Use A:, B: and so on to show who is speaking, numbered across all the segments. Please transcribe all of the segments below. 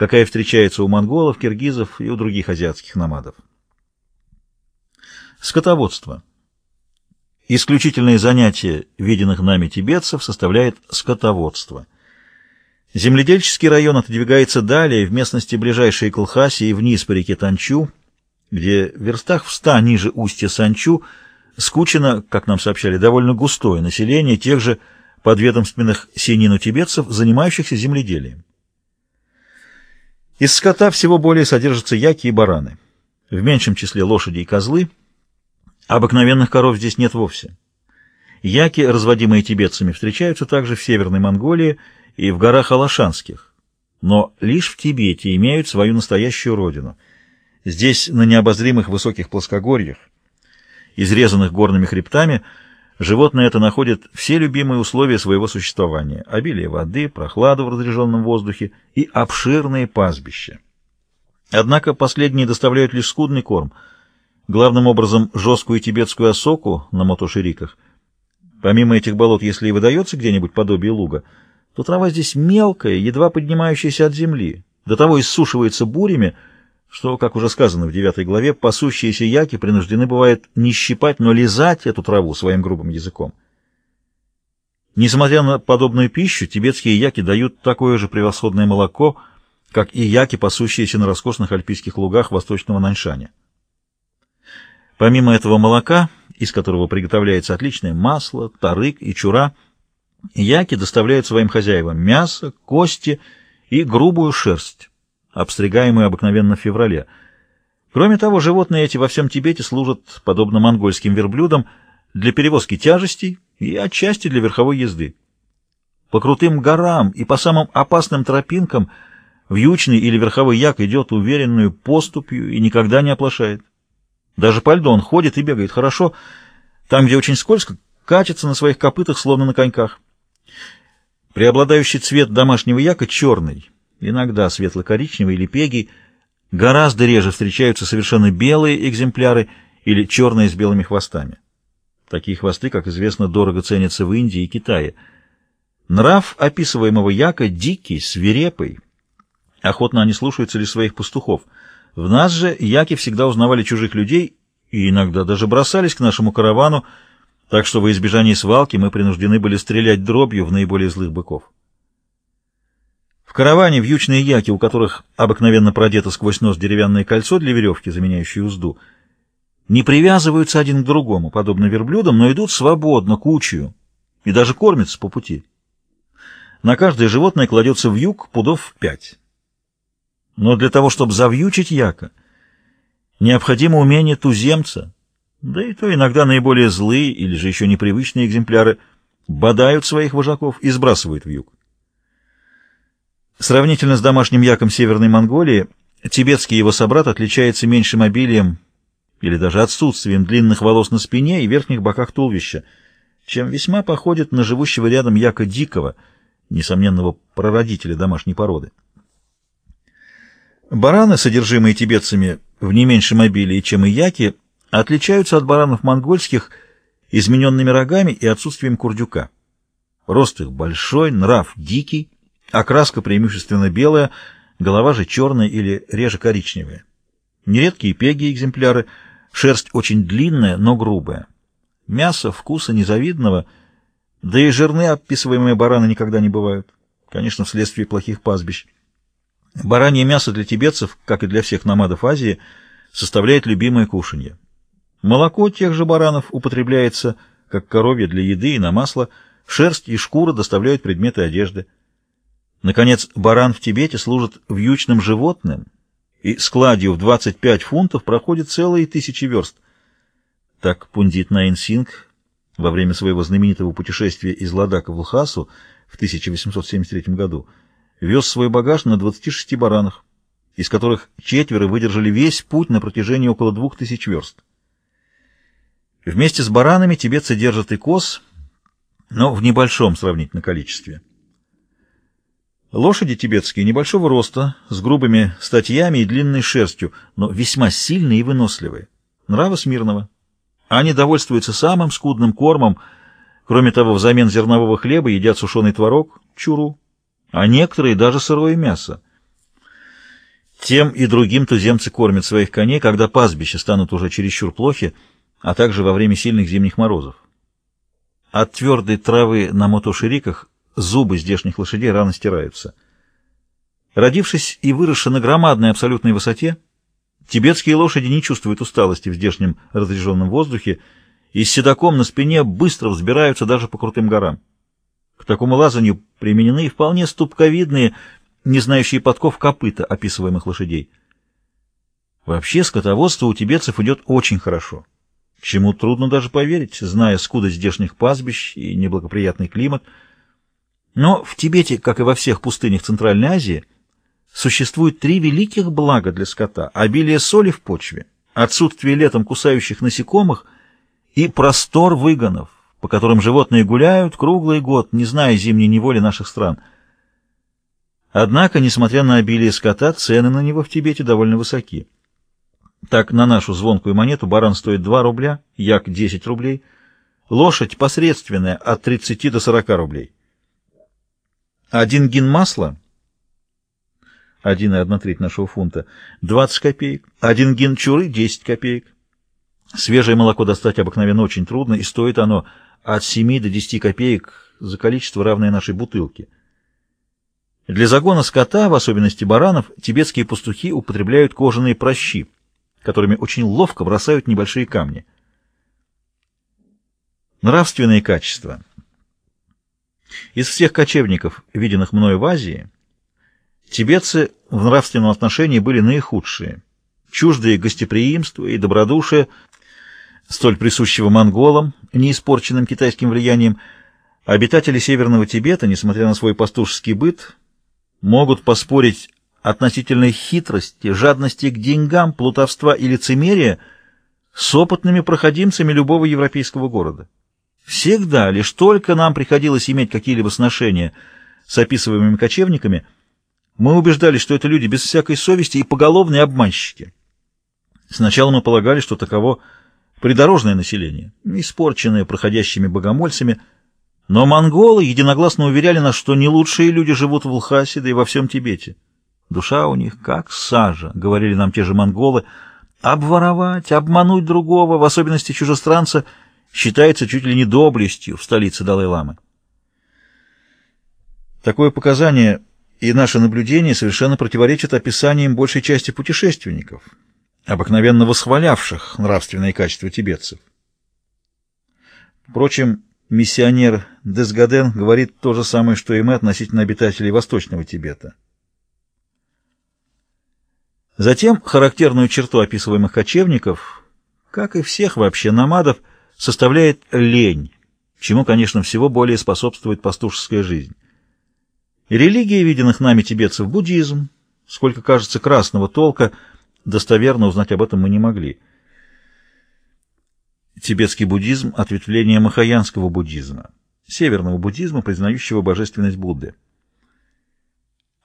A: какая встречается у монголов, киргизов и у других азиатских намадов. Скотоводство. Исключительное занятие виденных нами тибетцев составляет скотоводство. Земледельческий район отодвигается далее, в местности ближайшей к Лхасе и вниз по реке Танчу, где в верстах в ста ниже устья Санчу скучено, как нам сообщали, довольно густое население тех же подведомственных синину тибетцев, занимающихся земледелием. Из скота всего более содержатся яки и бараны. В меньшем числе лошади и козлы. Обыкновенных коров здесь нет вовсе. Яки, разводимые тибетцами, встречаются также в Северной Монголии и в горах Алашанских, но лишь в Тибете имеют свою настоящую родину. Здесь, на необозримых высоких плоскогорьях, изрезанных горными хребтами, животное это находит все любимые условия своего существования – обилие воды, прохладу в разреженном воздухе и обширные пастбища. Однако последние доставляют лишь скудный корм, главным образом жесткую тибетскую осоку на мотошириках. Помимо этих болот, если и выдается где-нибудь подобие луга, то трава здесь мелкая, едва поднимающаяся от земли, до того иссушивается бурями – что, как уже сказано в девятой главе, пасущиеся яки принуждены бывает не щипать, но лизать эту траву своим грубым языком. Несмотря на подобную пищу, тибетские яки дают такое же превосходное молоко, как и яки, пасущиеся на роскошных альпийских лугах восточного Наньшаня. Помимо этого молока, из которого приготовляется отличное масло, тарык и чура, яки доставляют своим хозяевам мясо, кости и грубую шерсть обстригаемую обыкновенно в феврале. Кроме того, животные эти во всем Тибете служат, подобно монгольским верблюдам, для перевозки тяжестей и отчасти для верховой езды. По крутым горам и по самым опасным тропинкам вьючный или верховой як идет уверенную поступью и никогда не оплошает. Даже по льду он ходит и бегает хорошо, там, где очень скользко, катится на своих копытах, словно на коньках. Преобладающий цвет домашнего яка черный, иногда светло-коричневый или пегий, гораздо реже встречаются совершенно белые экземпляры или черные с белыми хвостами. Такие хвосты, как известно, дорого ценятся в Индии и Китае. Нрав описываемого яка дикий, свирепый. Охотно они слушаются лишь своих пастухов. В нас же яки всегда узнавали чужих людей и иногда даже бросались к нашему каравану, так что во избежание свалки мы принуждены были стрелять дробью в наиболее злых быков. В караване вьючные яки, у которых обыкновенно продето сквозь нос деревянное кольцо для веревки, заменяющей узду, не привязываются один к другому, подобно верблюдам, но идут свободно, кучью, и даже кормятся по пути. На каждое животное кладется вьюг пудов пять. Но для того, чтобы завьючить яка, необходимо умение туземца, да и то иногда наиболее злые или же еще непривычные экземпляры бодают своих вожаков и сбрасывают вьюг. Сравнительно с домашним яком Северной Монголии, тибетский его собрат отличается меньшим обилием или даже отсутствием длинных волос на спине и верхних боках туловища, чем весьма походит на живущего рядом яка дикого, несомненного прародителя домашней породы. Бараны, содержимые тибетцами в не меньшем обилии, чем и яки, отличаются от баранов монгольских измененными рогами и отсутствием курдюка. Рост их большой, нрав дикий, Окраска преимущественно белая, голова же черная или реже коричневая. Нередкие пеги экземпляры, шерсть очень длинная, но грубая. Мясо вкуса незавидного, да и жирные описываемые бараны никогда не бывают. Конечно, вследствие плохих пастбищ. Баранье мясо для тибетцев, как и для всех намадов Азии, составляет любимое кушанье. Молоко тех же баранов употребляется как коровье для еды и на масло, шерсть и шкура доставляют предметы одежды. Наконец, баран в Тибете служит вьючным животным, и складью в 25 фунтов проходит целые тысячи верст. Так пундит Найн Синг во время своего знаменитого путешествия из Ладака в Лхасу в 1873 году вез свой багаж на 26 баранах, из которых четверо выдержали весь путь на протяжении около двух тысяч верст. Вместе с баранами тибетцы держат и коз, но в небольшом сравнительно количестве. Лошади тибетские небольшого роста, с грубыми статьями и длинной шерстью, но весьма сильные и выносливые. Нрава смирного. Они довольствуются самым скудным кормом, кроме того, взамен зернового хлеба едят сушеный творог, чуру, а некоторые даже сырое мясо. Тем и другим туземцы кормят своих коней, когда пастбища станут уже чересчур плохи, а также во время сильных зимних морозов. От твердой травы на мотошириках зубы здешних лошадей рано стираются. Родившись и выросши на громадной абсолютной высоте, тибетские лошади не чувствуют усталости в здешнем разреженном воздухе и с седаком на спине быстро взбираются даже по крутым горам. К такому лазанию применены вполне ступковидные, не знающие подков копыта описываемых лошадей. Вообще скотоводство у тибетцев идет очень хорошо, чему трудно даже поверить, зная скудость здешних пастбищ и неблагоприятный климат. Но в Тибете, как и во всех пустынях Центральной Азии, существует три великих блага для скота – обилие соли в почве, отсутствие летом кусающих насекомых и простор выгонов, по которым животные гуляют круглый год, не зная зимней неволи наших стран – Однако, несмотря на обилие скота, цены на него в Тибете довольно высоки. Так, на нашу звонкую монету баран стоит 2 рубля, як 10 рублей, лошадь посредственная от 30 до 40 рублей. Один гин масла, 1,1 треть нашего фунта, 20 копеек, один гин чуры 10 копеек. Свежее молоко достать обыкновенно очень трудно, и стоит оно от 7 до 10 копеек за количество, равное нашей бутылке. Для загона скота, в особенности баранов, тибетские пастухи употребляют кожаные прощи, которыми очень ловко бросают небольшие камни. Нравственные качества. Из всех кочевников, виденных мною в Азии, тибетцы в нравственном отношении были наихудшие, чуждые гостеприимства и добродушия, столь присущего монголам, не испорченным китайским влиянием, обитатели Северного Тибета, несмотря на свой пастушеский быт, могут поспорить относительно хитрости, жадности к деньгам, плутовства и лицемерия с опытными проходимцами любого европейского города. Всегда, лишь только нам приходилось иметь какие-либо сношения с описываемыми кочевниками, мы убеждались, что это люди без всякой совести и поголовные обманщики. Сначала мы полагали, что таково придорожное население, испорченное проходящими богомольцами, но монголы единогласно уверяли нас, что не лучшие люди живут в Лхасе, да и во всем Тибете. Душа у них как сажа, говорили нам те же монголы. Обворовать, обмануть другого, в особенности чужестранца, считается чуть ли не доблестью в столице Далай-Ламы. Такое показание и наше наблюдение совершенно противоречат описаниям большей части путешественников, обыкновенно восхвалявших нравственные качества тибетцев. Впрочем, Миссионер Десгаден говорит то же самое, что и мы относительно обитателей Восточного Тибета. Затем характерную черту описываемых кочевников, как и всех вообще намадов, составляет лень, чему, конечно, всего более способствует пастушеская жизнь. Религия виденных нами тибетцев – буддизм, сколько кажется красного толка, достоверно узнать об этом мы не могли – Тибетский буддизм – ответвление махаянского буддизма, северного буддизма, признающего божественность Будды.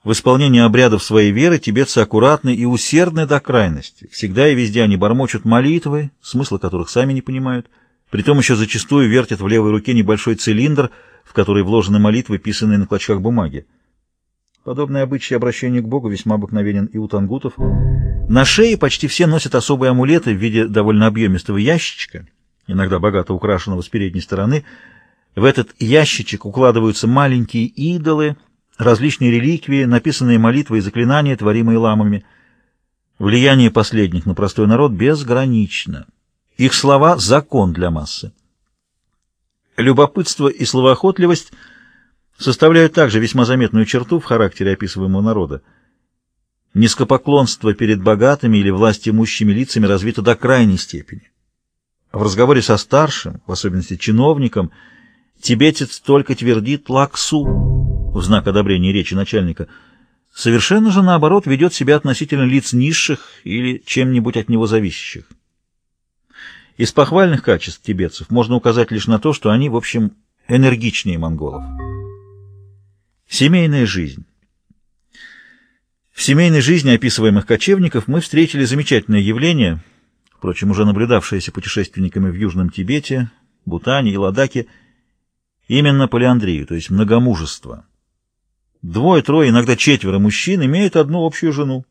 A: В исполнении обрядов своей веры тибетцы аккуратны и усердны до крайности. Всегда и везде они бормочут молитвы, смысла которых сами не понимают. Притом еще зачастую вертят в левой руке небольшой цилиндр, в который вложены молитвы, писанные на клочках бумаги. Подобный обычай обращения к Богу весьма обыкновенен и у тангутов. На шее почти все носят особые амулеты в виде довольно объемистого ящичка, иногда богато украшенного с передней стороны. В этот ящичек укладываются маленькие идолы, различные реликвии, написанные молитвы и заклинания, творимые ламами. Влияние последних на простой народ безгранично. Их слова — закон для массы. Любопытство и словоохотливость составляют также весьма заметную черту в характере описываемого народа. Низкопоклонство перед богатыми или властимущими лицами развито до крайней степени. В разговоре со старшим, в особенности чиновником, тибетец только твердит лаксу в знак одобрения речи начальника. Совершенно же наоборот ведет себя относительно лиц низших или чем-нибудь от него зависящих. Из похвальных качеств тибетцев можно указать лишь на то, что они, в общем, энергичнее монголов. Семейная жизнь. В семейной жизни описываемых кочевников мы встретили замечательное явление – впрочем, уже наблюдавшиеся путешественниками в Южном Тибете, Бутане и Ладаке, именно полиандрию, то есть многомужество. Двое, трое, иногда четверо мужчин имеют одну общую жену.